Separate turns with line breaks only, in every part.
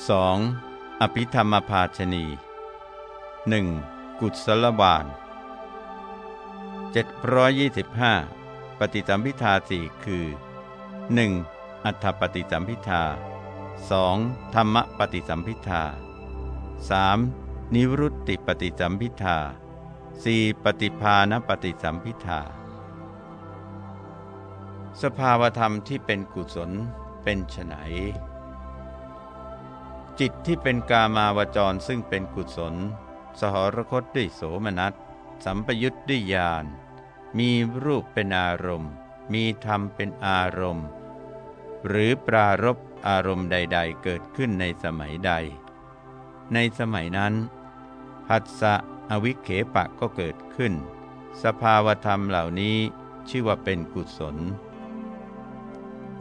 2. อภิธรรมภาชนี 1. กุศลบาล725 ปฏิสัมพิทาสี่คือ 1. อัฏฐปฏิสัมพิทา 2. ธรรมปฏิสัมพิทา 3. นิวรุตติปฏิสัมพิทา 4. ปฏิภาณปฏิสัมพิทา สภาวธรรมที่เป็นกุศลเป็นไฉน จิตที่เป็นกามาวจรซึ่งเป็นกุศล สหรคตด้วยโสมนัส สัมปยุตด้วยญาณ มีรูปเป็นอารมณ์ มีธรรมเป็นอารมณ์ หรือปรารบอารมณ์ใด ๆ เกิดขึ้นในสมัยใด ในสมัยนั้นผัสสะอวิเคปะก็เกิดขึ้น สภาวธรรมเหล่านี้ชื่อว่าเป็นกุศล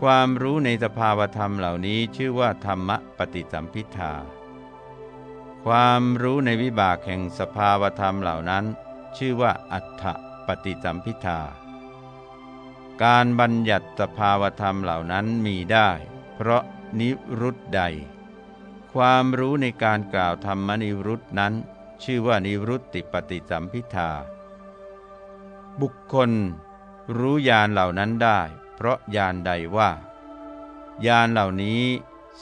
ความรู้ในสภาวธรรมเหล่านี้ชื่อว่าธรรมปฏิสัมพิทาความรู้ในวิบากแห่งสภาวธรรมเหล่านั้น ชื่อว่าอัฏฐปฏิสัมพิทาการบัญญัติสภาวธรรมเหล่านั้นมีได้ เพราะนิรุตใด ความรู้ในการกล่าวธรรมนิรุตนั้น ชื่อว่านิรุตติปฏิสัมพิทาบุคคลรู้ญาณเหล่านั้นได้ เพราะยานใดว่ายานเหล่านี้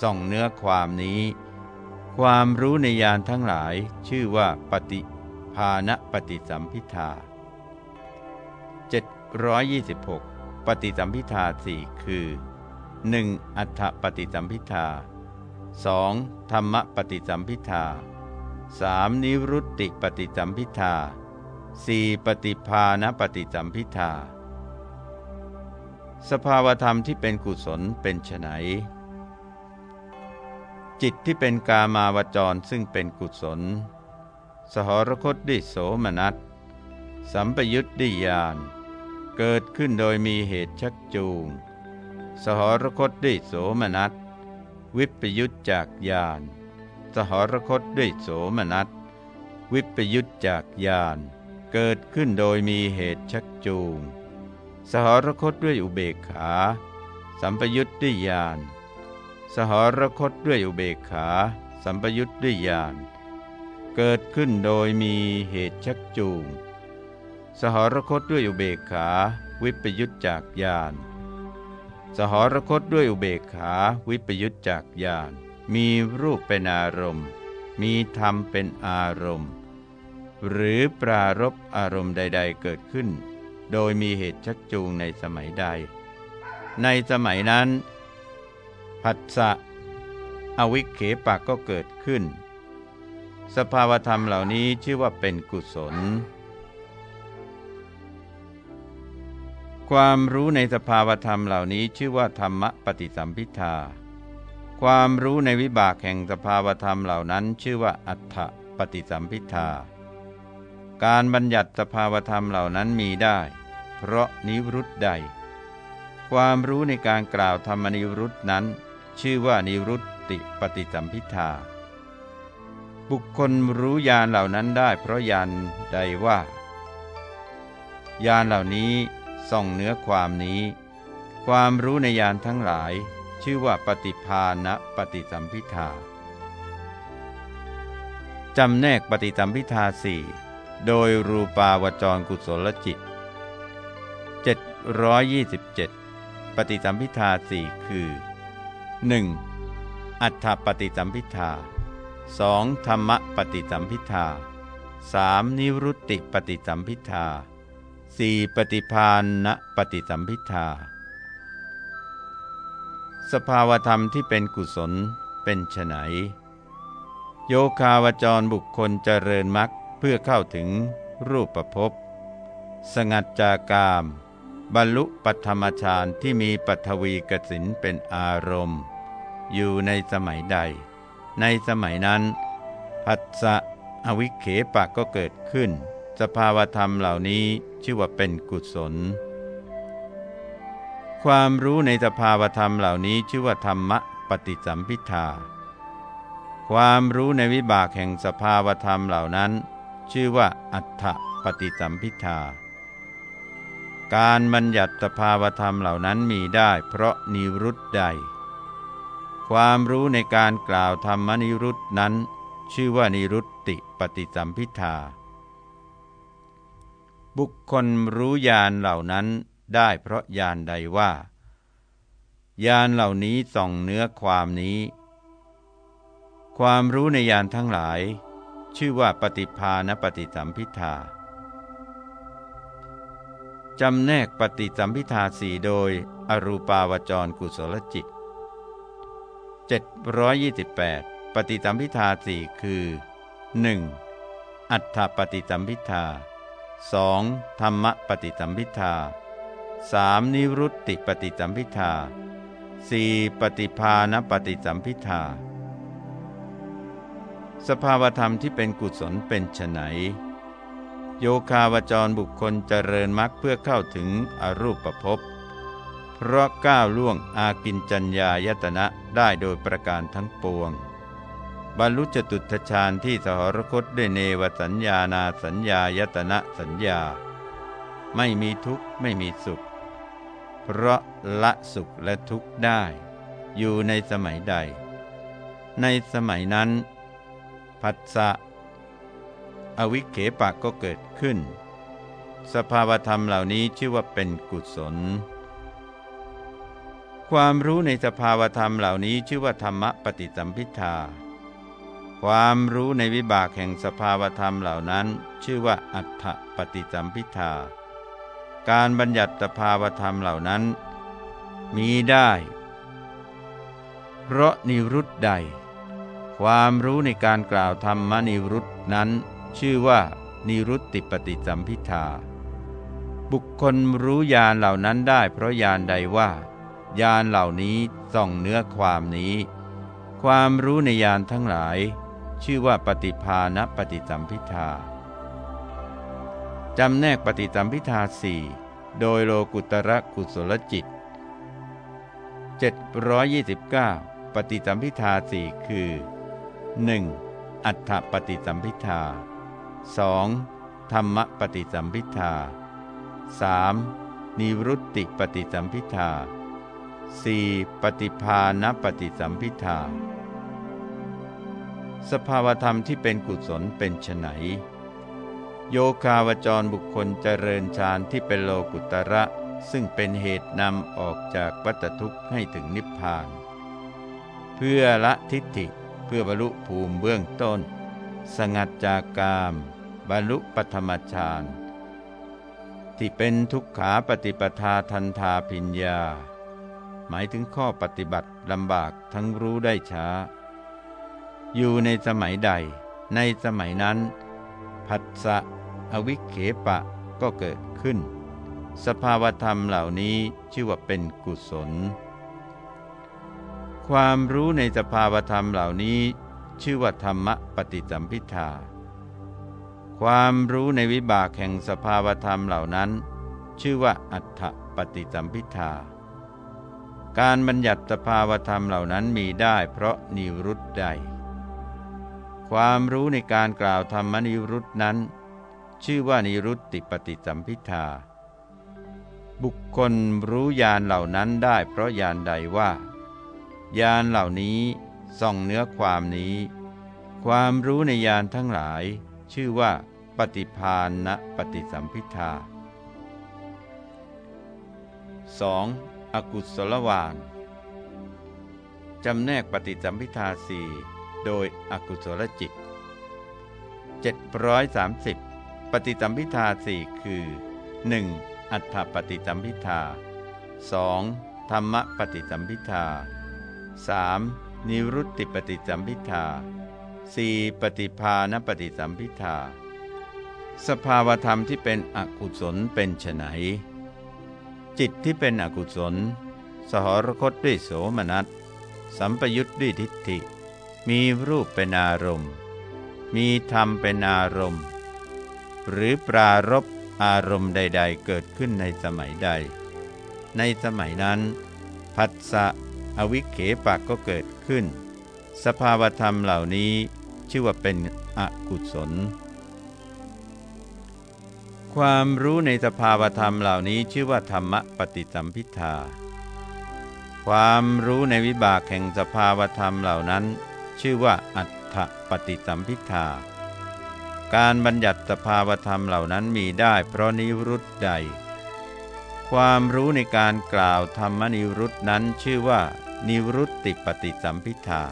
ส่องเนื้อความนี้ ความรู้ในยานทั้งหลายชื่อว่าปฏิภาณปฏิสัมพิทา726 ปฏิสัมพิทาสี่คือ 1. อัฏฐปฏิสัมพิทา 2. ธรรมปฏิสัมพิทา 3. นิรุตติปฏิสัมพิทา 4. ปฏิภาณปฏิสัมพิทา สภาวธรรมที่เป็นกุศลเป็นไฉนจิตที่เป็นกามาวจรซึ่งเป็นกุศล สหรคตด้วยโสมนัสสัมปยุตด้วยญาณเกิดขึ้นโดยมีเหตุชักจูง สหรคตด้วยโสมนัสวิปยุตจากญาณสหรคตด้วยโสมนัสวิปยุตจากญาณเกิดขึ้นโดยมีเหตุชักจูง สหรคตด้วยอุเบกขา สัมปยุตด้วยญาณ สหรคตด้วยอุเบกขา สัมปยุตด้วยญาณ เกิดขึ้นโดยมีเหตุชักจูง สหรคตด้วยอุเบกขา วิปยุตจากญาณ สหรคตด้วยอุเบกขา วิปยุตจากญาณ มีรูปเป็นอารมณ์ มีธรรมเป็นอารมณ์ หรือปรารบอารมณ์ใด ๆ เกิดขึ้น โดยมีเหตุชักจูงในสมัยใด ในสมัยนั้น ผัสสะอวิเคปะก็เกิดขึ้น สภาวธรรมเหล่านี้ชื่อว่าเป็นกุศล ความรู้ในสภาวธรรมเหล่านี้ชื่อว่าธรรมปฏิสัมพิทาความรู้ในวิบากแห่งสภาวธรรมเหล่านั้น ชื่อว่าอัฏฐปฏิสัมพิทา การบัญญัติสภาวธรรมเหล่านั้นมีได้ เพราะนิรุตใด ความรู้ในการกล่าวธรรมนิรุตนั้น ชื่อว่านิรุตติปฏิสัมพิทาบุคคลรู้ญาณเหล่านั้นได้ เพราะญาณใดว่าญาณเหล่านี้ส่องเนื้อความนี้ ความรู้ในญาณทั้งหลาย ชื่อว่าปฏิภาณปฏิสัมพิทาจำแนกปฏิสัมพิทาสี่ โดยรูปาวจรกุศลจิต 727 ปฏิสัมพิทาสี่คือ 1. อัฏฐปฏิสัมพิทา 2. ธรรมปฏิสัมพิทา 3. นิรุตติปฏิสัมพิทา 4. ปฏิพานณปฏิสัมพิทา สภาวธรรมที่เป็นกุศลเป็นไฉนโยคาวจรบุคคลเจริญมรรค เพื่อเข้าถึงรูปประพบสงัดจากาม บรรลุปัธรรมฌานที่มีปัทวีกสินเป็นอารมณ์ อยู่ในสมัยใด ในสมัยนั้น ผัสสะอวิเคปะก็เกิดขึ้น สภาวธรรมเหล่านี้ชื่อว่าเป็นกุศล ความรู้ในสภาวธรรมเหล่านี้ชื่อว่าธรรมะปฏิสัมพิทาความรู้ในวิบากแห่งสภาวธรรมเหล่านั้น ชื่อว่าอัฏฐปฏิสัมพิทา การบัญญัติสภาวธรรมเหล่านั้นมีได้เพราะนิรุตใดคความรู้ในการกล่าวธรรมนิรุตนั้น ชื่อว่านิรุตติปฏิสัมพิทา บุคคลรู้ญาณเหล่านั้นได้เพราะญาณใดว่า ญาณเหล่านี้ส่องเนื้อความนี้ ความรู้ในญาณทั้งหลาย ชื่อว่าปฏิภาณปฏิสัมพิทาจำแนกปฏิสัมพิทาสี่โดย อรูปาวจรกุศลจิต 728 ปฏิสัมพิทาสี่คือ 1. อัฏฐปฏิสัมพิทา 2. ธรรมปฏิสัมพิทา 3. นิรุตติปฏิสัมพิทา 4. ปฏิภาณปฏิสัมพิทา สภาวธรรมที่เป็นกุศลเป็นไฉนโยคาวจรบุคคลเจริญมรรคเพื่อเข้าถึงอรูปภพเพราะก้าวล่วงอากินจัญญายตนะได้โดยประการทั้งปวง บรรลุจตุตฌานที่สหรคตด้วยเนวสัญญานาสัญญายตนะสัญญา ไม่มีทุกข์ไม่มีสุข เพราะละสุขและทุกข์ได้ อยู่ในสมัยใด ในสมัยนั้น ผัสสะอวิเขปะก็เกิดขึ้น สภาวธรรมเหล่านี้ชื่อว่าเป็นกุศล ความรู้ในสภาวธรรมเหล่านี้ชื่อว่าธรรมปฏิสัมพิทาความรู้ในวิบากแห่งสภาวธรรมเหล่านั้น ชื่อว่าอัฏฐปฏิสัมพิทาการบัญญัติสภาวธรรมเหล่านั้น มีได้ เพราะนิรุตใด ความรู้ในการกล่าวธรรมนิรุตนั้น ชื่อว่านิรุตติปฏิสัมพิทาบุคคลรู้ญาณเหล่านั้นได้ เพราะญาณใดว่าญาณเหล่านี้ส่องเนื้อความนี้ ความรู้ในญาณทั้งหลาย ชื่อว่าปฏิภาณปฏิสัมพิทาจำแนกปฏิสัมพิทาสี่โดยโลกุตระกุศลจิต 729 ปฏิสัมพิทาสี่คือ 1. อัฏฐปฏิสัมพิทา 2. ธรรมปฏิสัมพิทา 3. นิรุตติปฏิสัมพิทา 4. ปฏิภาณปฏิสัมพิทา สภาวธรรมที่เป็นกุศลเป็นไฉนโยคาวจรบุคคลเจริญฌานที่เป็นโลกุตระ ซึ่งเป็นเหตุนำออกจากวัฏทุกข์ให้ถึงนิพพาน เพื่อละทิฏฐิ เพื่อบรรลุภูมิเบื้องต้น สงัดจากกาม บรรลุปธรรมฌานที่เป็นทุกขาปฏิปทาทันทาพิญญา หมายถึงข้อปฏิบัติลำบากทั้งรู้ได้ช้า อยู่ในสมัยใด ในสมัยนั้น ผัสสะอวิเคปะก็เกิดขึ้น สภาวธรรมเหล่านี้ชื่อว่าเป็นกุศล ความรู้ในสภาวธรรมเหล่านี้ ชื่อว่าธรรมปฏิสัมพิทาความรู้ในวิบากแห่งสภาวธรรมเหล่านั้น ชื่อว่าอัฏฐปฏิสัมพิทาการบัญญัติสภาวธรรมเหล่านั้นมีได้เพราะนิรุตใด ความรู้ในการกล่าวธรรมนิรุตนั้น ชื่อว่านิรุตติปฏิสัมพิทาบุคคลรู้ญาณเหล่านั้นได้เพราะญาณใดว่า ญาณเหล่านี้ส่องเนื้อความนี้ ความรู้ในญาณทั้งหลาย ชื่อว่าปฏิพานณปฏิสัมพิทา 2. อกุศลวานจำแนกปฏิสัมพิทาสี่โดยอกุศลจิต 730 ปฏิสัมพิทาสี่คือ 1. อัฏฐปฏิสัมพิทา 2. ธรรมปฏิสัมพิทา 3. นิรุตติปฏิสัมพิทา 4. ปฏิภาณปฏิสัมพิทา สภาวธรรมที่เป็นอกุศลเป็นไฉนจิตที่เป็นอกุศล สหรคตด้วยโสมนัส สัมปยุทธ์ด้วยทิฏฐิ มีรูปเป็นอารมณ์ มีธรรมเป็นอารมณ์ หรือปรารบอารมณ์ใด ๆ เกิดขึ้นในสมัยใด ในสมัยนั้นผัสสะ อวิเคปะก็เกิดขึ้น สภาวธรรมเหล่านี้ชื่อว่าเป็นอกุศล ความรู้ในสภาวธรรมเหล่านี้ชื่อว่าธรรมปฏิสัมพิทาความรู้ในวิบากแห่งสภาวธรรมเหล่านั้น ชื่อว่าอัฏฐปฏิสัมพิทาการบัญญัติสภาวธรรมเหล่านั้นมีได้เพราะนิรุตใด ความรู้ในการกล่าวธรรมนิรุตนั้นชื่อว่า นิรุตติปฏิสัมพิทา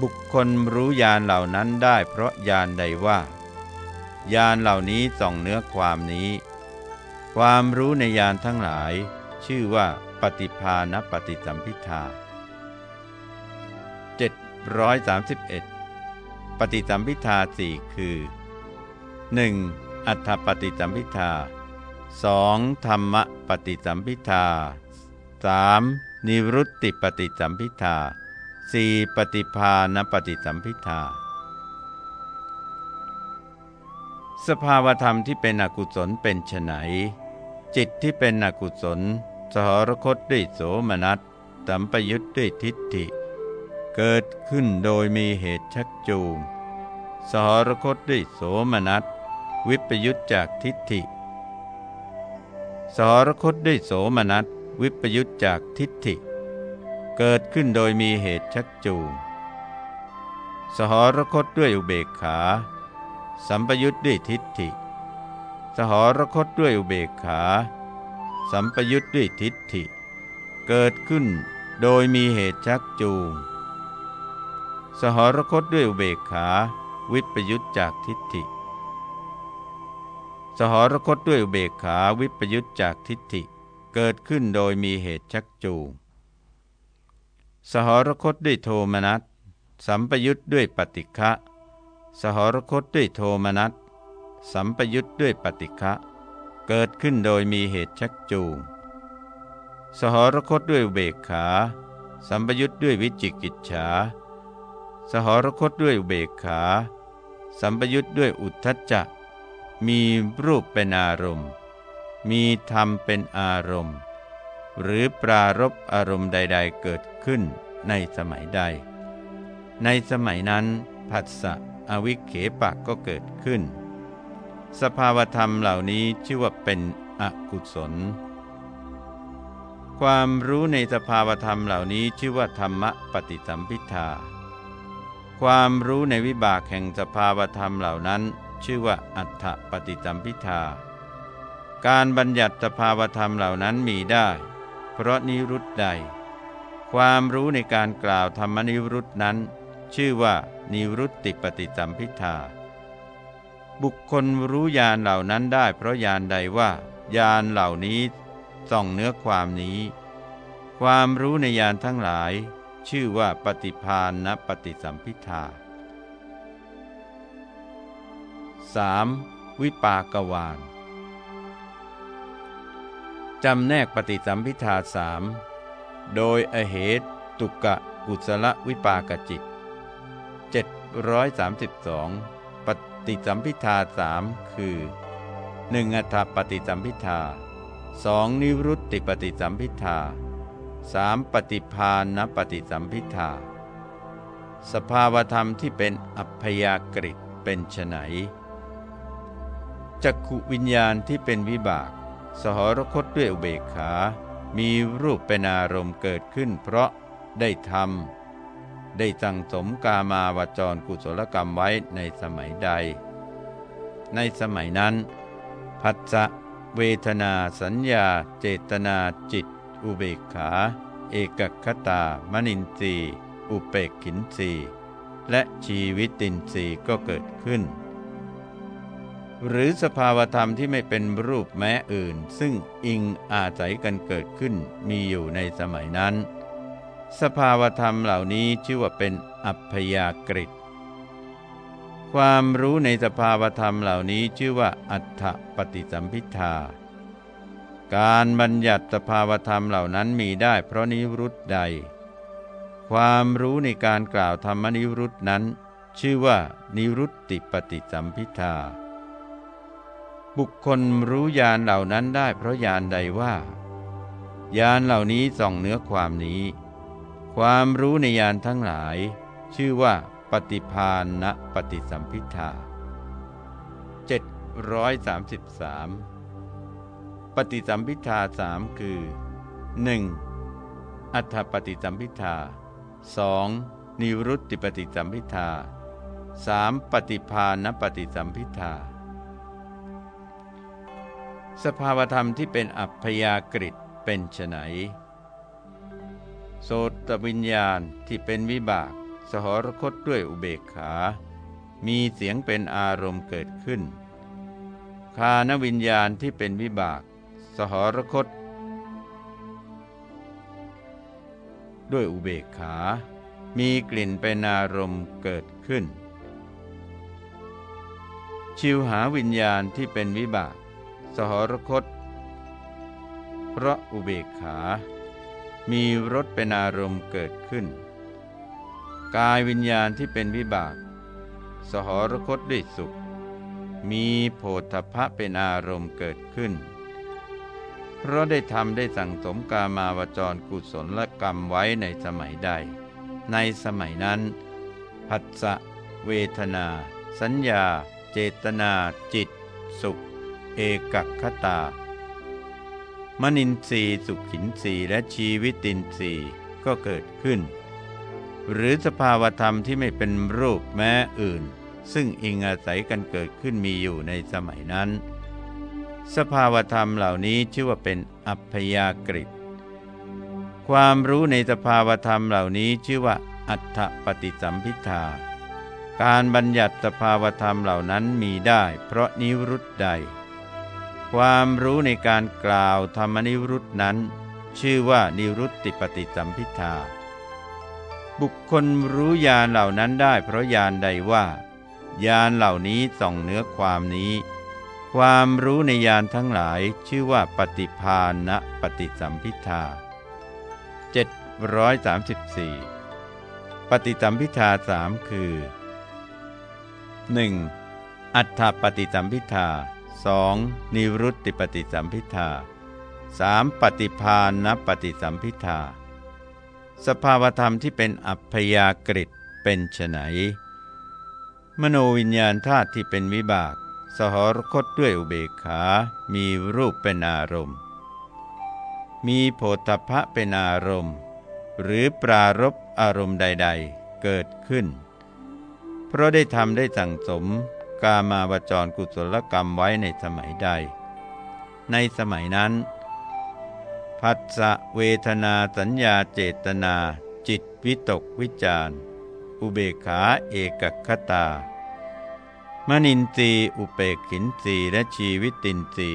บุคคลรู้ญาณเหล่านั้นได้เพราะญาณใดว่าญาณเหล่านี้ส่องเนื้อความนี้ ความรู้ในญาณทั้งหลาย ชื่อว่าปฏิภาณปฏิสัมพิทา731 ปฏิสัมพิทาสี่คือ 1. อัฏฐปฏิสัมพิทา 2. ธรรมปฏิสัมพิทา 3. นิรุตติปฏิสัมพิทา 4. ปฏิภาณปฏิสัมพิทา สภาวธรรมที่เป็นอกุศลเป็นไฉนจิตที่เป็นอกุศล สหรคตด้วยโสมนัสสัมปยุทธ์ด้วยทิฏฐิ เกิดขึ้นโดยมีเหตุชักจูง สหรคตด้วยโสมนัส วิปยุทธจากทิฏฐิ สหรคตด้วยโสมนัส วิปยุทธจากทิฏฐิ เกิดขึ้นโดยมีเหตุชักจูง สหรคตด้วยอุเบกขา สัมปยุทธ์ด้วยทิฏฐิ สหรคตด้วยอุเบกขา สัมปยุทธ์ด้วยทิฏฐิ เกิดขึ้นโดยมีเหตุชักจูง สหรคตด้วยอุเบกขา วิปยุทธจากทิฏฐิ สหรคตด้วยอุเบกขาวิปยุทธจากทิฏฐิ เกิดขึ้นโดยมีเหตุชักจูง สหรคตด้วยโทมนัส สัมปยุทธ์ด้วยปฏิฆะ สหรคตด้วยโทมนัส สัมปยุทธ์ด้วยปฏิฆะ เกิดขึ้นโดยมีเหตุชักจูง สหรคตด้วยเบกขา สัมปยุทธ์ด้วยวิจิกิจฉา สหรคตด้วยเบกขา สัมปยุทธ์ด้วยอุทธัจจะ มีรูปเป็นอารมณ์ มีธรรมเป็นอารมณ์ หรือปรารบอารมณ์ใด ๆ เกิดขึ้นในสมัยใด ในสมัยนั้นผัสสะอวิเขปะก็เกิดขึ้น สภาวธรรมเหล่านี้ชื่อว่าเป็นอกุศล ความรู้ในสภาวธรรมเหล่านี้ชื่อว่าธรรมปฏิสัมพิทาความรู้ในวิบากแห่งสภาวธรรมเหล่านั้น ชื่อว่าอัฏฐปฏิสัมพิทา การบัญญัติสภาวธรรมเหล่านั้นมีได้ เพราะนิรุตใด ความรู้ในการกล่าวธรรมนิรุตนั้น ชื่อว่านิรุตติปฏิสัมพิทาบุคคลรู้ญาณเหล่านั้นได้ เพราะญาณใดว่าญาณเหล่านี้ส่องเนื้อความนี้ ความรู้ในญาณทั้งหลาย ชื่อว่าปฏิพานนปฏิสัมพิทา 3. วิปากวาน จำแนกปฏิสัมพิทาสามโดยอเหตุกะกุศลวิปากจิต 732 ปฏิสัมพิทาสามคือ 1. อัฏฐปฏิสัมพิทา 2. นิรุตติปฏิสัมพิทา 3. ปฏิพานนปฏิสัมพิทา สภาวธรรมที่เป็นอัพยากฤิเป็นไฉนจักขุวิญญาณที่เป็นวิบาก สหรคตด้วยอุเบกขา มีรูปเป็นอารมณ์เกิดขึ้น เพราะได้ทำได้สั่งสมกามาวจรกุศลกรรมไว้ในสมัยใด ในสมัยนั้น พัสสะเวทนาสัญญา เจตนาจิต อุเบกขา เอกคตามนินทรีอุเปกขินทรีและชีวิตินทรีก็เกิดขึ้น หรือสภาวธรรมที่ไม่เป็นรูปแม้อื่น ซึ่งอิงอาศัยกันเกิดขึ้นมีอยู่ในสมัยนั้น สภาวธรรมเหล่านี้ชื่อว่าเป็นอัพยากฤิความรู้ในสภาวธรรมเหล่านี้ชื่อว่าอัฏฐปฏิสัมพิทาการบัญญัติสภาวธรรมเหล่านั้นมีได้เพราะนิรุตใด ความรู้ในการกล่าวธรรมนิรุตนั้น ชื่อว่านิรุตติปฏิสัมพิทา บุคคลรู้ญาณเหล่านั้นได้เพราะญาณใดว่าญาณเหล่านี้ส่องเนื้อความนี้ ความรู้ในญาณทั้งหลาย ชื่อว่าปฏิพานณปฏิสัมพิทา733 ปฏิสัมพิทาสามคือ 1. อัฏฐปฏิสัมพิทา 2. นิรุตติปฏิสัมพิทา 3. ปฏิภาณปฏิสัมพิทา สภาวธรรมที่เป็นอัพยากฤิเป็นไฉนโสตวิญญาณที่เป็นวิบาก สหรคตด้วยอุเบกขา มีเสียงเป็นอารมณ์เกิดขึ้น คานวิญญาณที่เป็นวิบาก สหรคต ด้วยอุเบกขา มีกลิ่นเป็นอารมณ์เกิดขึ้น ชิวหาวิญญาณที่เป็นวิบาก สหรคต เพราะอุเบกขา มีรสเป็นอารมณ์เกิดขึ้น กายวิญญาณที่เป็นวิบาก สหรคตด้วยสุข มีโพธพะเป็นอารมณ์เกิดขึ้น เพราะได้ทำได้สั่งสมกามาวจรกุศลและกรรมไว้ในสมัยใด ในสมัยนั้น ผัสสะเวทนา สัญญา เจตนาจิต สุข เอกคตามนินทรีสุขินทรีและชีวิตินทรีก็เกิดขึ้น หรือสภาวธรรมที่ไม่เป็นรูปแม้อื่น ซึ่งอิงอาศัยกันเกิดขึ้นมีอยู่ในสมัยนั้น สภาวธรรมเหล่านี้ชื่อว่าเป็นอัพยากฤิความรู้ในสภาวธรรมเหล่านี้ชื่อว่า อัฏฐปฏิสัมพิทาการบัญญัติสภาวธรรมเหล่านั้นมีได้ เพราะนิรุตใด ความรู้ในการกล่าวธรรมนิรุตนั้น ชื่อว่านิรุตติปฏิสัมพิทาบุคคลรู้ญาณเหล่านั้นได้เพราะญาณใดว่าญาณเหล่านี้ส่องเนื้อความนี้ ความรู้ในญาณทั้งหลายชื่อว่าปฏิภาณะปฏิสัมพิทา734 ปฏิสัมพิทาสามคือ 1. อัฏฐปฏิสัมพิทา 2. นิรุตติปฏิสัมพิทา 3. ปฏิภาณปฏิสัมพิทา สภาวธรรมที่เป็นอัพยากฤิตเป็นไฉนมโนวิญญาณธาตุที่เป็นวิบาก สหรคตด้วยอุเบกขา มีรูปเป็นอารมณ์ มีโพธพะเป็นอารมณ์ หรือปรารบอารมณ์ใด ๆ เกิดขึ้น เพราะได้ทำได้สั่งสม กามาวจรกุศลกรรมไว้ในสมัยใด ในสมัยนั้น พัสสะเวทนาสัญญาเจตนา จิตวิตกวิจารอุเบขาเอกคตา มนินทรีอุเปกขินทรีและชีวิตินทรี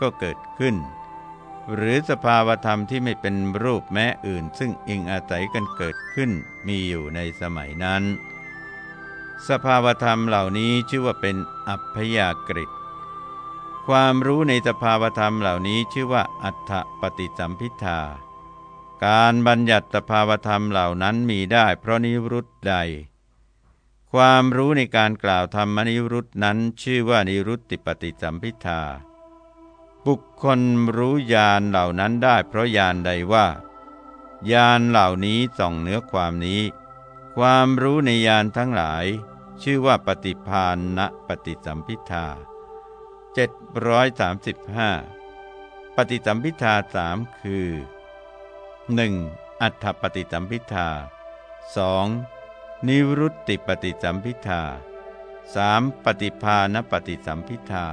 ก็เกิดขึ้น หรือสภาวธรรมที่ไม่เป็นรูปแม้อื่น ซึ่งอิงอาศัยกันเกิดขึ้นมีอยู่ในสมัยนั้น สภาวธรรมเหล่านี้ชื่อว่าเป็นอัพยากฤิความรู้ในสภาวธรรมเหล่านี้ชื่อว่าอัฏฐปฏิสัมพิทา การบัญญัติสภาวธรรมเหล่านั้นมีได้เพราะนิรุตใด ความรู้ในการกล่าวธรรมนิรุตนั้นชื่อว่านิรุตติปฏิสัมพิทา บุคคลรู้ญาณเหล่านั้นได้เพราะญาณใดว่าญาณเหล่านี้ส่องเนื้อความนี้ ความรู้ในญาณทั้งหลาย ชื่อว่าปฏิพานณปฏิสัมพิทา735 ปฏิสัมพิทาสามคือ 1. อัฏฐปฏิสัมพิทา 2. นิรุตติปฏิสัมพิทา 3. ปฏิภาณปฏิสัมพิทา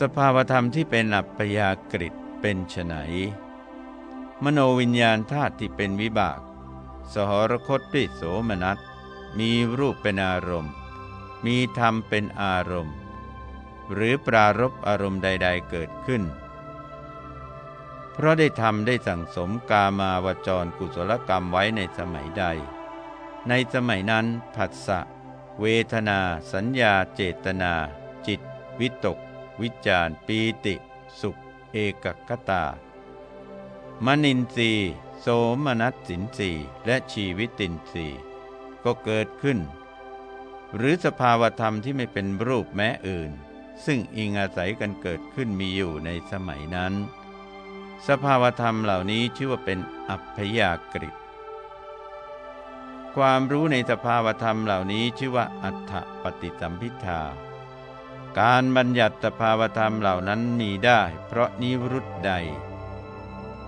สภาวธรรมที่เป็นอัปยากฤิเป็นไฉนมโนวิญญาณธาตุที่เป็นวิบาก สหรคตด้วยโสมนัส มีรูปเป็นอารมณ์ มีธรรมเป็นอารมณ์ หรือปรารบอารมณ์ใด ๆ เกิดขึ้น เพราะได้ทำได้สั่งสมกามาวจรกุศลกรรมไว้ในสมัยใด ในสมัยนั้นผัสสะ เวทนา สัญญาเจตนา จิต วิตก วิจารปีติ สุข เอกคตามนินทรี โสมนัสสินสีและชีวิตินทรีก็เกิดขึ้น หรือสภาวธรรมที่ไม่เป็นรูปแม้อื่น ซึ่งอิงอาศัยกันเกิดขึ้นมีอยู่ในสมัยนั้น สภาวธรรมเหล่านี้ชื่อว่าเป็นอัพยากฤิความรู้ในสภาวธรรมเหล่านี้ชื่อว่าอัฏฐปฏิสัมพิทาการบัญญัติสภาวธรรมเหล่านั้นมีได้ เพราะนิรุตใด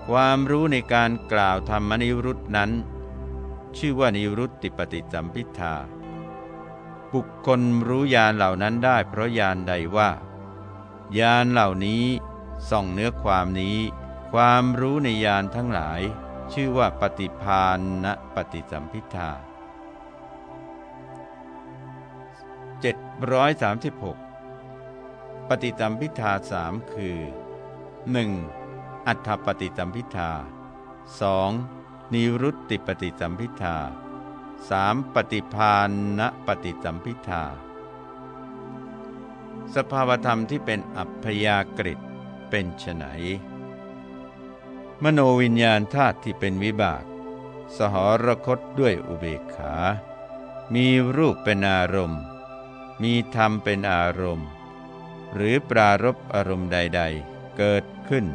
ความรู้ในการกล่าวธรรมนิรุตนั้น ชื่อว่านิรุตติปฏิสัมพิทาบุคคลรู้ญาณเหล่านั้นได้เพราะญาณใดว่าญาณเหล่านี้ส่องเนื้อความนี้ ความรู้ในญาณทั้งหลาย ชื่อว่าปฏิพานณปฏิสัมพิทา736 ปฏิสัมพิทาสามคือ 1. อัฏฐปฏิสัมพิทา 2. นิรุตติปฏิสัมพิทา 3. ปฏิพานณปฏิสัมพิทา สภาวธรรมที่เป็นอัพยากฤิตเป็นไฉนมโนวิญญาณธาตุที่เป็นวิบาก สหรคตด้วยอุเบกขา มีรูปเป็นอารมณ์ มีธรรมเป็นอารมณ์ หรือปรารบอารมณ์ใด ๆ เกิดขึ้น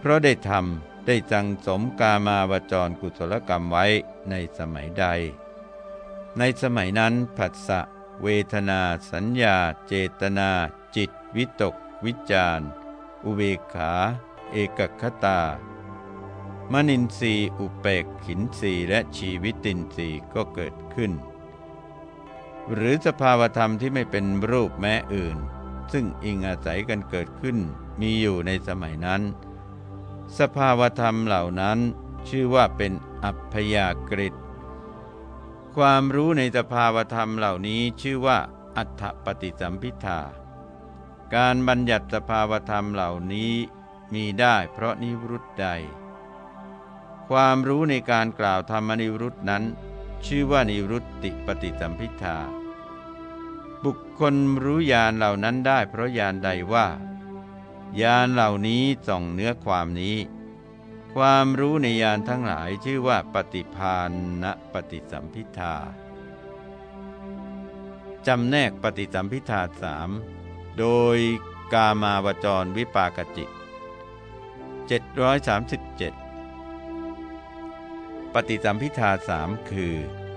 เพราะได้ทำได้จังสมกามาวจรกุศลกรรมไว้ในสมัยใด ในสมัยนั้นผัสสะเวทนา สัญญา เจตนา จิต วิตก วิจารอุเบกขา เอกคตามนินทรีอุเปกขินทรีและชีวิตินทรีก็เกิดขึ้น หรือสภาวธรรมที่ไม่เป็นรูปแม้อื่น ซึ่งอิงอาศัยกันเกิดขึ้นมีอยู่ในสมัยนั้น สภาวธรรมเหล่านั้นชื่อว่าเป็นอัพยากฤิความรู้ในสภาวธรรมเหล่านี้ชื่อว่า อัฏฐปฏิสัมพิทาการบัญญัติสภาวธรรมเหล่านี้มีได้เพราะนิรุตใด ความรู้ในการกล่าวธรรมนิรุตนั้น ชื่อว่านิรุตติปฏิสัมพิทาบุคคลรู้ญาณเหล่านั้นได้เพราะญาณใดว่า ญาณเหล่านี้ส่องเนื้อความนี้ ความรู้ในญาณทั้งหลายชื่อว่าปฏิพานณปฏิสัมพิทาจำแนกปฏิสัมพิทาสามโดยกามาวจรวิปากจิต737 ปฏิสัมพิทาสามคือ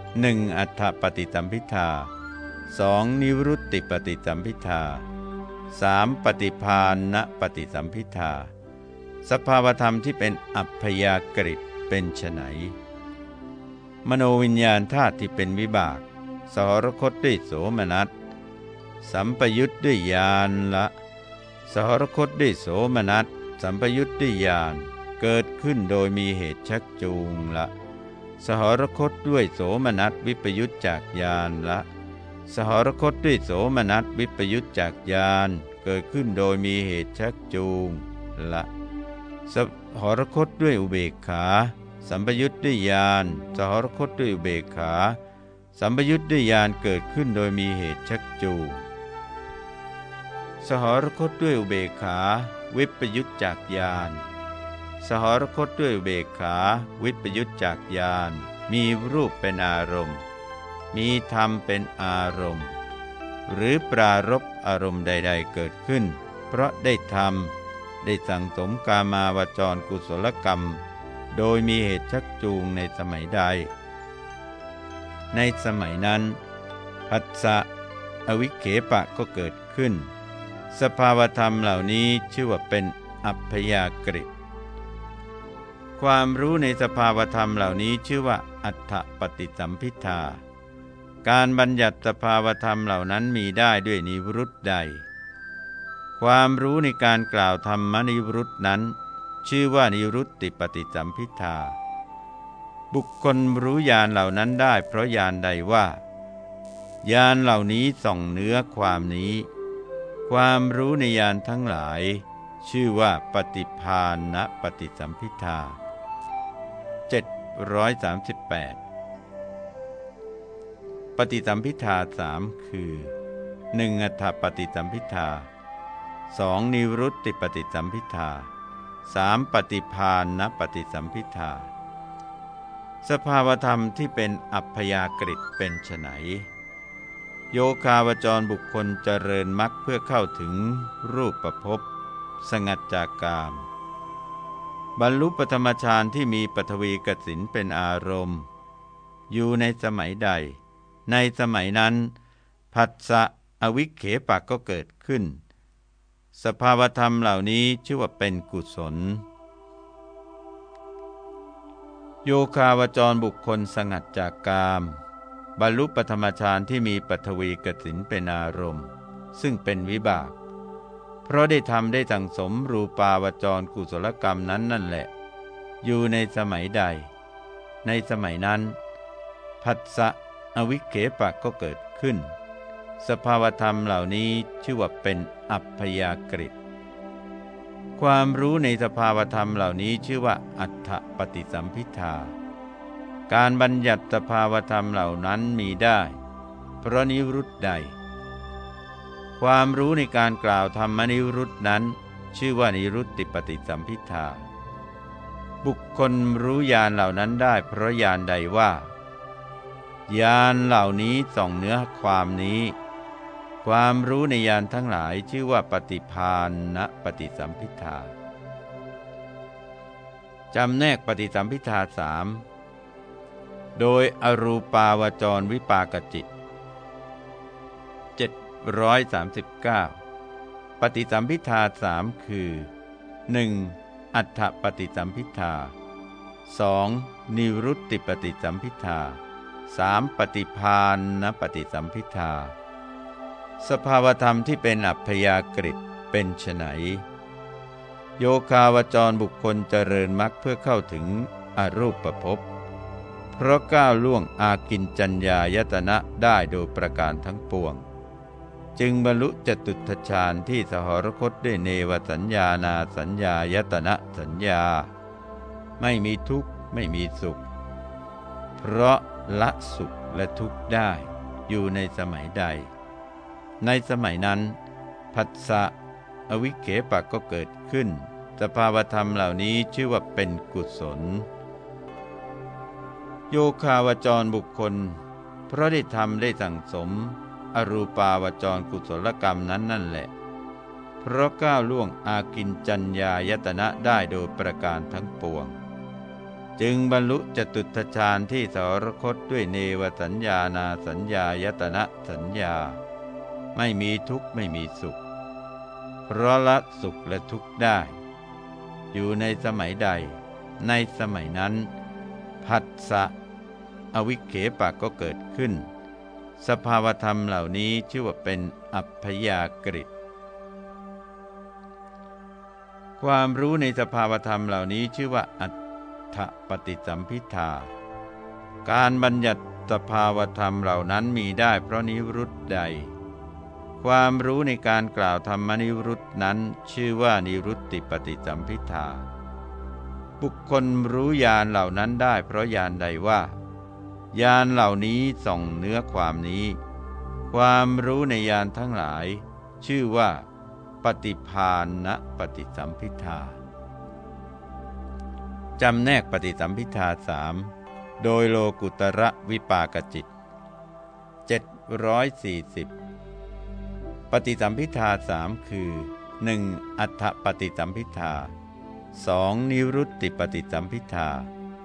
1. อัฏฐปฏิสัมพิทา 2. นิวรุตติปฏิสัมพิทา 3. ปฏิพานณปฏิสัมพิทาสภาวธรรมที่เป็นอัพยากฤิเป็นไฉนมโนวิญญาณธาตุที่เป็นวิบาก สหรคตด้วยโสมนัส สัมปยุทธ์ด้วยญาณละ สหรคตด้วยโสมนัส สัมปยุทธ์ด้วยญาณเกิดขึ้นโดยมีเหตุชักจูงละ สหรคตด้วยโสมนัสวิปยุตจากยานละ สหรคตด้วยโสมนัสวิปยุตจากยานเกิดขึ้นโดยมีเหตุชักจูงละสหรคตด้วยอุเบกขา สัมปยุตด้วยยานสหรคตด้วยอุเบกขา สัมปยุตด้วยยานเกิดขึ้นโดยมีเหตุชักจูงสหรคตด้วยอุเบกขา วิปยุตจากยานสหรคตด้วยอุเบกขา วิปยุตจากญาณมีรูปเป็นอารมณ์ มีธรรมเป็นอารมณ์ หรือปรารบอารมณ์ใด ๆ เกิดขึ้น เพราะได้ทำได้สั่งสมกามาวจรกุศลกรรม โดยมีเหตุชักจูงในสมัยใด ในสมัยนั้น พัสสะอวิเขปะก็เกิดขึ้น สภาวธรรมเหล่านี้ชื่อว่าเป็นอัพยากฤิความรู้ในสภาวธรรมเหล่านี้ชื่อว่าอัฏฐปฏิสัมพิทา การบัญญัติสภาวธรรมเหล่านั้นมีได้ด้วยนิวรุตใด ความรู้ในการกล่าวธรรมนิวรุตนั้น ชื่อว่านิรุตติปฏิสัมพิทาบุคคลรู้ญาณเหล่านั้นได้ เพราะญาณใดว่าญาณเหล่านี้ส่องเนื้อความนี้ ความรู้ในญาณทั้งหลาย ชื่อว่าปฏิพานณปฏิสัมพิทา738 ปฏิสัมพิทาสามคือ 1. อัฏฐปฏิสัมพิทา 2. นิรุตติปฏิสัมพิทา 3. ปฏิพานนปฏิสัมพิทา สภาวธรรมที่เป็นอัพยากฤิเป็นไฉนโยคาวจรบุคคลเจริญมักเพื่อเข้าถึงรูปประพบสงัดจากกาม บรรลุปธรรมฌานที่มีปฐวีกสินเป็นอารมณ์ อยู่ในสมัยใด ในสมัยนั้น ผัสสะอวิเคปักก็เกิดขึ้น สภาวธรรมเหล่านี้ชื่อว่าเป็นกุศล โยคาวจรบุคคลสงัดจากกาม บรรลุปธรรมฌานที่มีปัทวีกสินเป็นอารมณ์ ซึ่งเป็นวิบาก เพราะได้ทำได้สั่งสมรูปาวจรกุศลกรรมนั้นนั่นแหละ อยู่ในสมัยใด ในสมัยนั้นผัสสะ อวิเคปะก็เกิดขึ้น สภาวธรรมเหล่านี้ชื่อว่าเป็นอัพยากฤิความรู้ในสภาวธรรมเหล่านี้ชื่อว่าอัฏฐปฏิสัมพิทา การบัญญัติสภาวธรรมเหล่านั้นมีได้ เพราะนิรุตใด ความรู้ในการกล่าวธรรมนิรุตนั้น ชื่อว่านิรุตติปฏิสัมพิทา บุคคลรู้ญาณเหล่านั้นได้เพราะญาณใดว่า ญาณเหล่านี้ส่องเนื้อความนี้ ความรู้ในยานทั้งหลายชื่อว่าปฏิพานนะปฏิสัมพิทาจำแนกปฏิสัมพิทาสามโดยอรูปาวจรวิปากจิต 739 ปฏิสัมพิทาสามคือ 1. อัฏฐปฏิสัมพิทา 2. นิรุตติปฏิสัมพิทา 3. ปฏิพานนปฏิสัมพิทา สภาวธรรมที่เป็นอัพยากฤิตเป็นไฉนโยคาวจรบุคคลเจริญมรรคเพื่อเข้าถึงอรูปประพบเพราะก้าวล่วงอากินจัญญายตนะได้โดยประการทั้งปวง จึงบรรลุจตุทชาญที่สหรคตด้วยเนวสัญญานาสัญญายตนะสัญญา ไม่มีทุกข์ไม่มีสุข เพราะ ละสุขและทุกข์ได้อยู่ในสมัยใด ในสมัยนั้น ผัสสะอวิเคปะก็เกิดขึ้น สภาวธรรมเหล่านี้ชื่อว่าเป็นกุศล โยคาวจรบุคคล เพราะได้ทำได้สั่งสม อรูปาวจรกุศลกรรมนั้นนั่นแหละ เพราะก้าวล่วงอากินจัญญายตนะได้โดยประการทั้งปวง จึงบรรลุจตุตฌานที่สรคตด้วยเนวสัญญานาสัญญายตนะสัญญา ไม่มีทุกข์ไม่มีสุข เพราะละสุขและทุกข์ได้ อยู่ในสมัยใด ในสมัยนั้น ผัสสะอวิเคปะก็เกิดขึ้น สภาวธรรมเหล่านี้ชื่อว่าเป็นอัพยากฤิความรู้ในสภาวธรรมเหล่านี้ชื่อว่าอัฏ ฐปฏิสัมพิทาการบัญญัติสภาวธรรมเหล่านั้นมีได้เพราะนิรุตใด ความรู้ในการกล่าวธรรมนิรุตนั้นชื่อว่านิรุตติปฏิสัมพิทาบุคคลรู้ญาณเหล่านั้นได้เพราะญาณใดว่าญาณเหล่านี้ส่องเนื้อความนี้ ความรู้ในญาณทั้งหลาย ชื่อว่า ปฏิพานนะปฏิสัมพิทา จำแนกปฏิสัมพิทาสามโดยโลกุตระวิปากจิต 740 ปฏิสัมพิทาสามคือ 1. อัฏฐปฏิสัมพิทา 2. นิรุตติปฏิสัมพิทา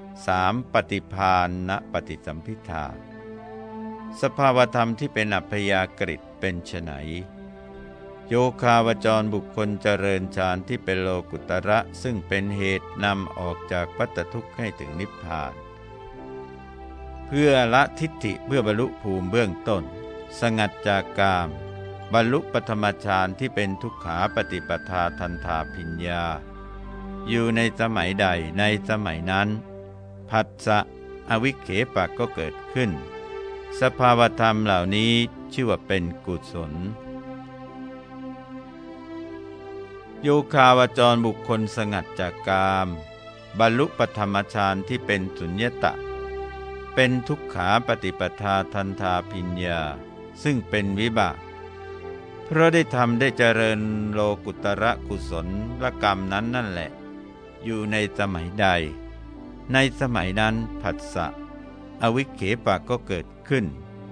3. ปฏิพานณปฏิสัมพิทา สภาวธรรมที่เป็นอัพยากฤิเป็นไฉน โยคาวจรบุคคลเจริญฌานที่เป็นโลกุตระซึ่งเป็นเหตุนำออกจากปัตทุกข์ให้ถึงนิพพาน เพื่อละทิฏฐิเพื่อบรรลุภูมิเบื้องต้น สงัดจากกาม บรรลุปธรรมฌานที่เป็นทุกขาปฏิปทาทันทาพิญญา อยู่ในสมัยใดในสมัยนั้น ผัสสะอวิเคปะก็เกิดขึ้น สภาวธรรมเหล่านี้ชื่อว่าเป็นกุศล โยคาวจรบุคคลสงัดจากกาม บรรลุปธรรมฌานที่เป็นสุญญตะ เป็นทุกขาปฏิปทาทันทาพิญญา ซึ่งเป็นวิบากเพราะได้ทำได้เจริญโลกุตระกุศลละกรรมนั้นนั่นแหละ อยู่ในสมัยใด ในสมัยนั้นผัสสะ อวิเคปะก็เกิดขึ้น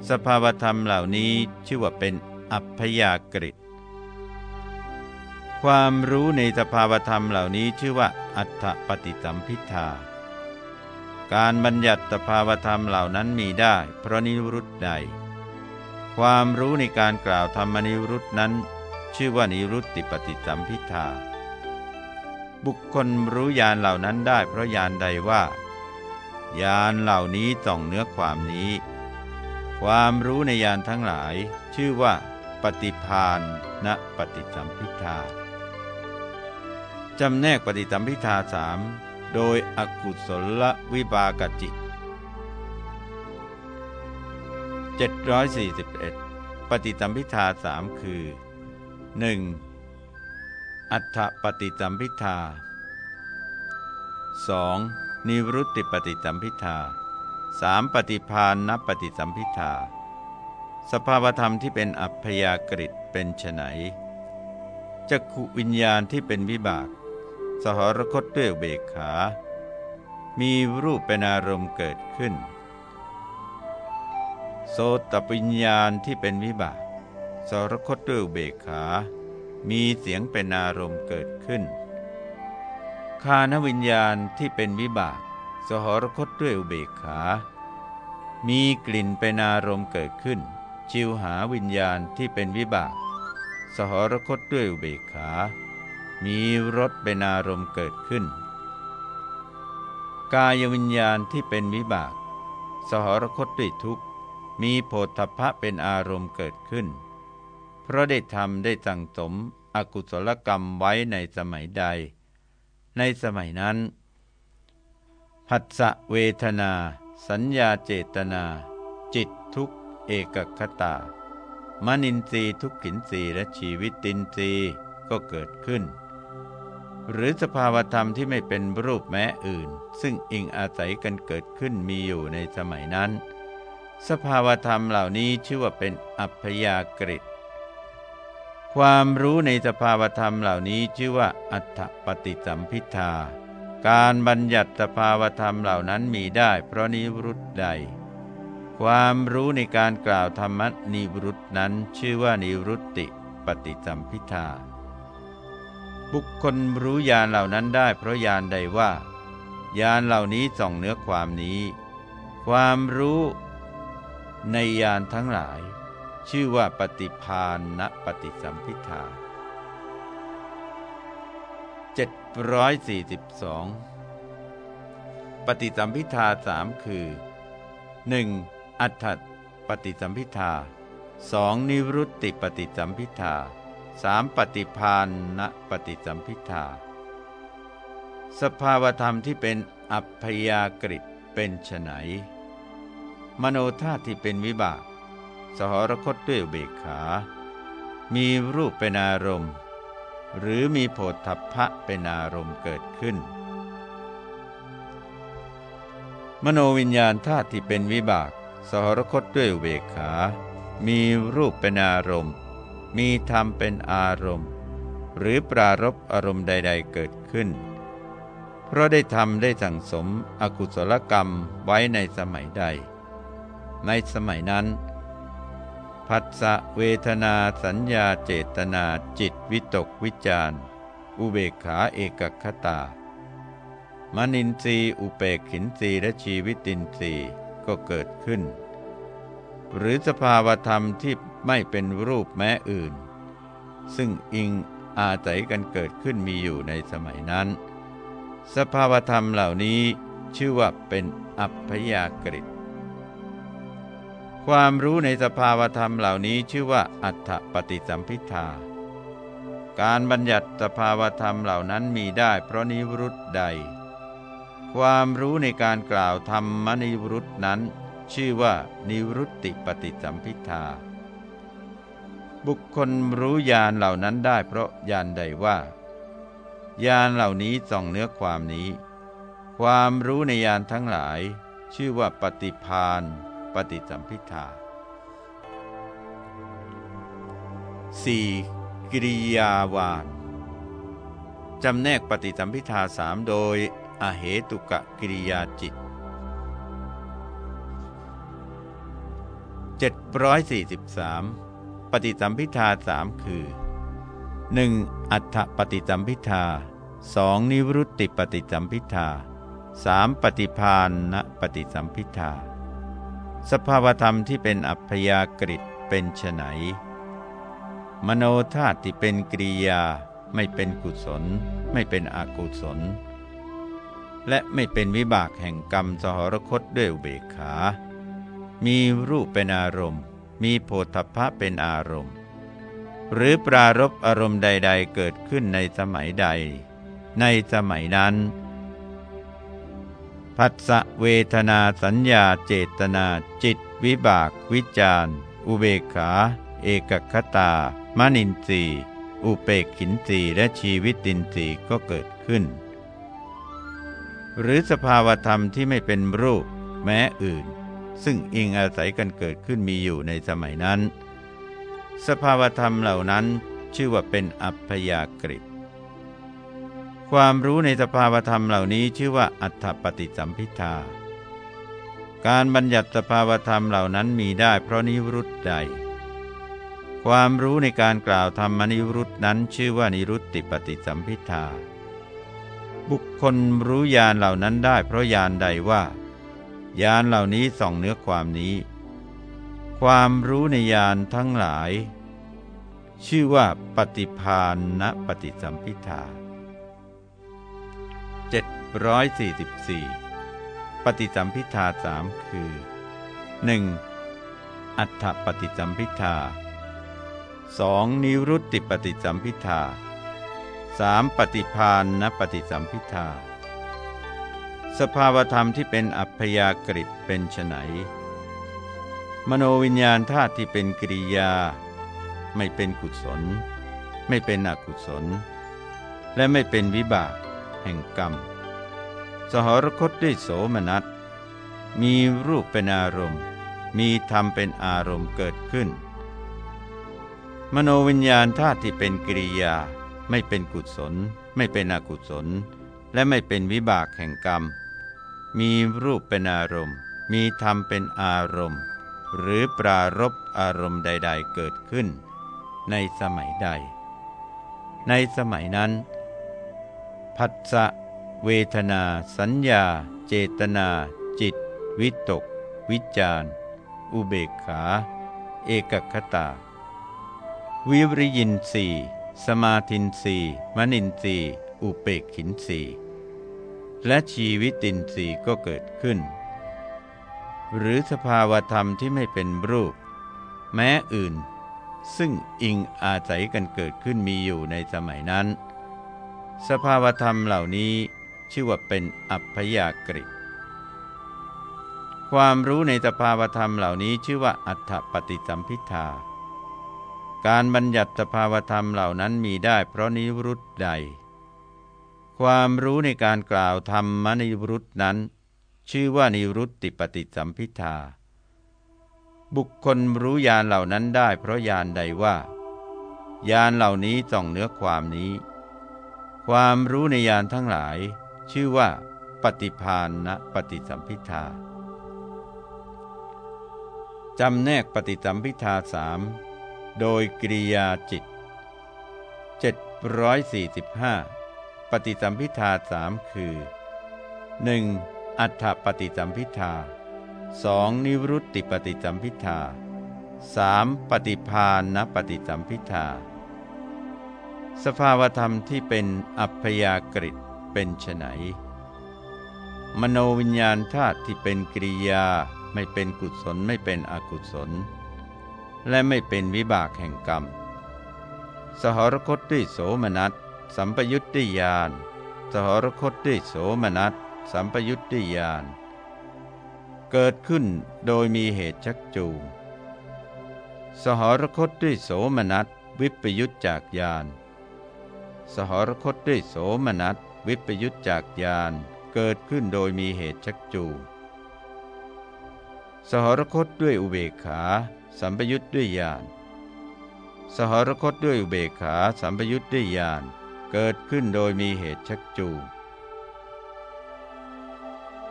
สภาวธรรมเหล่านี้ชื่อว่าเป็นอัพยากฤิ ความรู้ในสภาวธรรมเหล่านี้ชื่อว่า อัฏฐปฏิสัมพิทาการบัญญัติสภาวธรรมเหล่านั้นมีได้ เพราะนิรุตใด ความรู้ในการกล่าวธรรมนิรุตนั้น ชื่อว่านิรุตติปฏิสัมพิทาบุคคลรู้ญาณเหล่านั้นได้ เพราะญาณใดว่ายานเหล่านี้ส่องเนื้อความนี้ ความรู้ในยานทั้งหลาย ชื่อว่า ปฏิพานณปฏิสัมพิทา จำแนกปฏิสัมพิทาสามโดยอกุศลวิบากจิต 741 ปฏิสัมพิทาสามคือ 1. อัฏฐปฏิสัมพิทา 2. นิวรุตติปฏิสัมพิทา 3. ปฏิพานนปฏิสัมพิทา สภาวธรรมที่เป็นอัพยากฤิเป็นไฉนจักขุวิญญาณที่เป็นวิบาก สหรคตด้วยเบกขา มีรูปเป็นอารมณ์เกิดขึ้น โสตวิญญาณที่เป็นวิบากสหรคตด้วยเบกขา มีเสียงเป็นอารมณ์เกิดขึ้น คานวิญญาณที่เป็นวิบาก สหรคตด้วยอุเบกขา มีกลิ่นเป็นอารมณ์เกิดขึ้น ชิวหาวิญญาณที่เป็นวิบาก สหรคตด้วยอุเบกขา มีรสเป็นอารมณ์เกิดขึ้น กายวิญญาณที่เป็นวิบาก สหรคตด้วยทุกข์ มีโพธพะเป็นอารมณ์เกิดขึ้น เพราะได้ทำได้สั่งสมอกุศลกรรมไว้ในสมัยใด ในสมัยนั้นผัสสะเวทนา สัญญาเจตนา จิตทุกเอกคตามนินทรีทุกขินทรีและชีวิตตินทรีก็เกิดขึ้น หรือสภาวธรรมที่ไม่เป็นรูปแม้อื่น ซึ่งอิงอาศัยกันเกิดขึ้นมีอยู่ในสมัยนั้น สภาวธรรมเหล่านี้ชื่อว่าเป็นอัพยากฤิความรู้ในสภาวธรรมเหล่านี้ชื่อว่าอัฏฐปฏิสัมพิทา การบัญญัติสภาวธรรมเหล่านั้นมีได้ เพราะนิรุตใด ความรู้ในการกล่าวธรรมนิรุตนั้นชื่อว่านิรุตติปฏิสัมพิทา บุคคลรู้ญาณเหล่านั้นได้เพราะญาณใดว่าญาณเหล่านี้ส่องเนื้อความนี้ ความรู้ในญาณทั้งหลาย ชื่อว่าปฏิพานณปฏิสัมพิทา742 ปฏิสัมพิทาสามคือ 1. อัฏฐปฏิสัมพิทา 2. นิรุตติปฏิสัมพิทา 3. ปฏิพานณปฏิสัมพิทาสภาวธรรมที่เป็นอัพยากฤิเป็นไฉนมโนธาตุที่เป็นวิบาก สหรคตด้วยเบกขา มีรูปเป็นอารมณ์ หรือมีโผฏฐัพพะเป็นอารมณ์เกิดขึ้น มโนวิญญาณธาตุที่เป็นวิบาก สหรคตด้วยเบกขา มีรูปเป็นอารมณ์ มีธรรมเป็นอารมณ์ หรือปรารบอารมณ์ใด ๆเกิดขึ้น เพราะได้ทำได้สั่งสมอกุศลกรรมไว้ในสมัยใด ในสมัยนั้นผัสสะเวทนาสัญญาเจตนาจิตวิตกวิจารอุเบกขาเอกคตามนินทรีอุเปกขินทรีและชีวิตินทรีก็เกิดขึ้น หรือสภาวธรรมที่ ไม่เป็นรูปแม้อื่น ซึ่งอิงอาศัยกันเกิดขึ้นมีอยู่ในสมัยนั้น สภาวธรรมเหล่านี้ชื่อว่าเป็นอัพยากฤิความรู้ในสภาวธรรมเหล่านี้ชื่อว่าอัฏฐปฏิสัมพิทา การบัญญัติสภาวธรรมเหล่านั้นมีได้เพราะนิวรุตใด ความรู้ในการกล่าวธรรมนิวรุตนั้น ชื่อว่านิวรุตติปฏิสัมพิทา บุคคลรู้ญาณเหล่านั้นได้เพราะญาณใดว่าญาณเหล่านี้ส่องเนื้อความนี้ ความรู้ในญาณทั้งหลาย ชื่อว่าปฏิพานปฏิสัมพิทา 4. กิริยาวานจำแนกปฏิสัมพิทาสามโดยอเหตุกะกิริยาจิต 743 ปฏิสัมพิทาสามคือ 1. อัฏฐปฏิสัมพิทา 2. นิวรุตติปฏิสัมพิทา 3. ปฏิพานณปฏิสัมพิทา สภาวธรรมที่เป็นอัพยากฤิเป็นไฉนมโนธาตุที่เป็นกริยาไม่เป็นกุศล ไม่เป็นอกุศล และไม่เป็นวิบากแห่งกรรมสหรคตด้วยอุเบกขา มีรูปเป็นอารมณ์ มีโพธพะเป็นอารมณ์ หรือปรารบอารมณ์ใด ๆ เกิดขึ้นในสมัยใด ในสมัยนั้นผัสสะเวทนาสัญญาเจตนาจิต วิบาก วิจารอุเบกขา เอกคตามนินทรีอุเปกขินทรีและชีวิตินทรีก็เกิดขึ้น หรือสภาวธรรมที่ไม่เป็นรูปแม้อื่น ซึ่งอิงอาศัยกันเกิดขึ้นมีอยู่ในสมัยนั้น สภาวธรรมเหล่านั้นชื่อว่าเป็นอัพยากฤิความรู้ในสภาวธรรมเหล่านี้ชื่อว่าอัฏฐปฏิสัมพิทา การบัญญัติสภาวธรรมเหล่านั้นมีได้เพราะนิรุตใด ความรู้ในการกล่าวธรรมนิรุตนั้นชื่อว่านิรุตติปฏิสัมพิทา บุคคลรู้ญาณเหล่านั้นได้เพราะญาณใดว่า ญาณเหล่านี้ส่องเนื้อความนี้ ความรู้ในญาณทั้งหลาย ชื่อว่าปฏิพานณปฏิสัมพิทา744 ปฏิสัมพิทาสามคือ 1. อัฏฐปฏิสัมพิทา 2. นิรุตติปฏิสัมพิทา 3. ปฏิพานนปฏิสัมพิทา สภาวธรรมที่เป็นอัพยากฤิเป็นไฉนมโนวิญญาณธาตุที่เป็นกิริยา ไม่เป็นกุศล ไม่เป็นอกุศล และไม่เป็นวิบาก แห่งกรรม สหรคตด้วยโสมนัสมีรูปเป็นอารมณ์ มีธรรมเป็นอารมณ์เกิดขึ้น มโนวิญญาณธาตุที่เป็นกิริยา ไม่เป็นกุศล ไม่เป็นอกุศล และไม่เป็นวิบากแห่งกรรม มีรูปเป็นอารมณ์ มีธรรมเป็นอารมณ์ หรือปรารบอารมณ์ใด ๆ เกิดขึ้น ในสมัยใด ในสมัยนั้น ผัสสะเวทนา สัญญา เจตนา จิต วิตก วิจารอุเบกขา เอกคตา วิริยินสีสมาธินสีมนินสีอุเปกขินสี และชีวิตินสีก็เกิดขึ้น หรือสภาวธรรมที่ไม่เป็นรูป แม้อื่น ซึ่งอิงอาศัยกันเกิดขึ้นมีอยู่ในสมัยนั้น สภาวธรรมเหล่านี้ชื่อว่าเป็นอัพยากฤิความรู้ในสภาวธรรมเหล่านี้ชื่อว่าอัฏฐปฏิสัมพิทา การบัญญัติสภาวธรรมเหล่านั้นมีได้เพราะนิรุตใด ความรู้ในการกล่าวธรรมนิรุตนั้น ชื่อว่านิรุตติปฏิสัมพิทา บุคคลรู้ญาณเหล่านั้นได้เพราะญาณใดว่าญาณเหล่านี้ส่องเนื้อความนี้ ความรู้ในญาณทั้งหลาย ชื่อว่าปฏิพานนะปฏิสัมพิทาจำแนกปฏิสัมพิทาสามโดยกริยาจิต 745 ปฏิสัมพิทาสามคือ 1. อัฏฐปฏิสัมพิทา 2. นิวรุตติปฏิสัมพิทา 3. ปฏิพานนะปฏิสัมพิทา สภาวธรรมที่เป็นอัพยากฤิเป็นไฉนมโนวิญญาณธาตุที่เป็นกิริยาไม่เป็นกุศลไม่เป็นอกุศล และไม่เป็นวิบากแห่งกรรม สหรคตด้วยโสมนัส สัมปยุตด้วยาณสหรคตด้วยโสมนัสสัมปยุตด้วยาณเกิดขึ้นโดยมีเหตุชักจูง สหรคตด้วยโสมนัสวิปยุตจากญาณสหรคตด้วยโสมนัสวิปยุตจากญาณเกิดขึ้นโดยมีเหตุชักจูง สหรคตด้วยอุเบกขา สัมปยุตด้วยญาณสหรคตด้วยอุเบกขาสัมปยุตด้วยญาณ เกิดขึ้นโดยมีเหตุชักจูง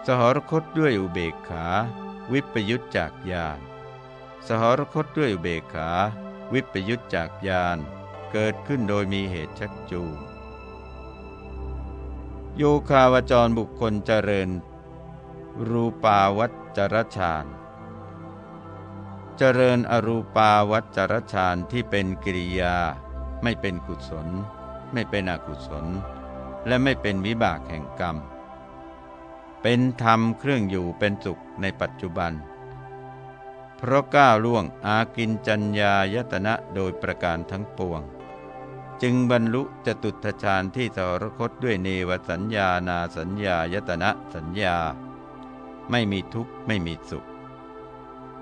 สหรคตด้วยอุเบกขา วิปยุตจากญาณสหรคตด้วยอุเบกขา วิปยุตจากญาณเกิดขึ้นโดยมีเหตุชักจูงโยคาวจรบุคคลเจริญ รูปาวัจรฌานเจริญอรูปาวัจรฌานที่เป็นกิริยาไม่เป็นกุศล ไม่เป็นอกุศล และไม่เป็นวิบากแห่งกรรม เป็นธรรมเครื่องอยู่เป็นสุขในปัจจุบัน เพราะก้าวล่วงอากินจัญญายตนะโดยประการทั้งปวง จึงบรรลุจตุตฌานที่สรคตด้วยเนวสัญญานาสัญญายตนะสัญญา ไม่มีทุกข์ไม่มีสุข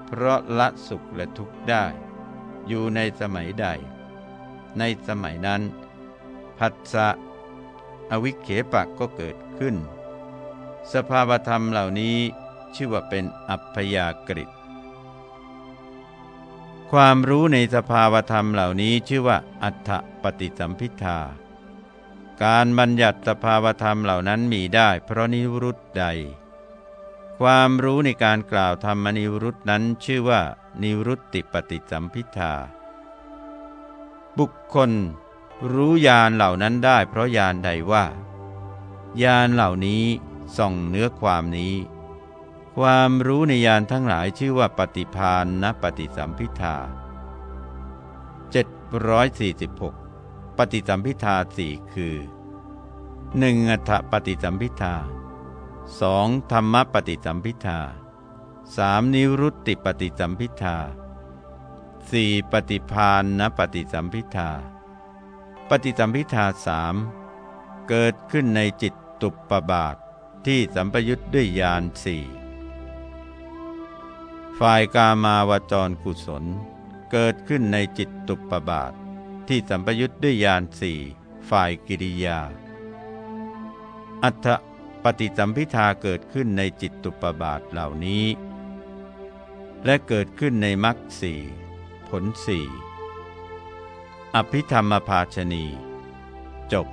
เพราะละสุขและทุกข์ได้ อยู่ในสมัยใด ในสมัยนั้น ผัสสะอวิเคปะก็เกิดขึ้น สภาวธรรมเหล่านี้ชื่อว่าเป็นอัพยากฤิความรู้ในสภาวธรรมเหล่านี้ชื่อว่า อัฏฐปฏิสัมพิทาการบัญญัติสภาวธรรมเหล่านั้นมีได้ เพราะนิรุตใด ความรู้ในการกล่าวธรรมนิรุตนั้นชื่อว่า นิรุตติปฏิสัมพิทาบุคคล รู้ญาณเหล่านั้นได้เพราะญาณใดว่าญาณเหล่านี้ส่องเนื้อความนี้ ความรู้ในญาณทั้งหลายชื่อว่าปฏิพานนปฏิสัมพิทา746 ปฏิสัมพิทาสี่คือ 1. อัฏฐปฏิสัมพิทา 2. ธรรมปฏิสัมพิทา 3. นิรุตติปฏิสัมพิทา 4. ปฏิพานนปฏิสัมพิทา ปฏิสัมพิทาสามเกิดขึ้นในจิตตุปปบาทที่สัมปยุทธ์ด้วยญาณสี่ฝ่ายกามาวจรกุศล เกิดขึ้นในจิตตุปปบาท ที่สัมปยุทธ์ด้วยญาณสี่ฝ่ายกิริยา อัฏฐปฏิสัมพิทาเกิดขึ้นในจิตตุปปบาทเหล่านี้ และเกิดขึ้นในมรรคสี่ผลสี่ อภิธรรมภาชนี จบ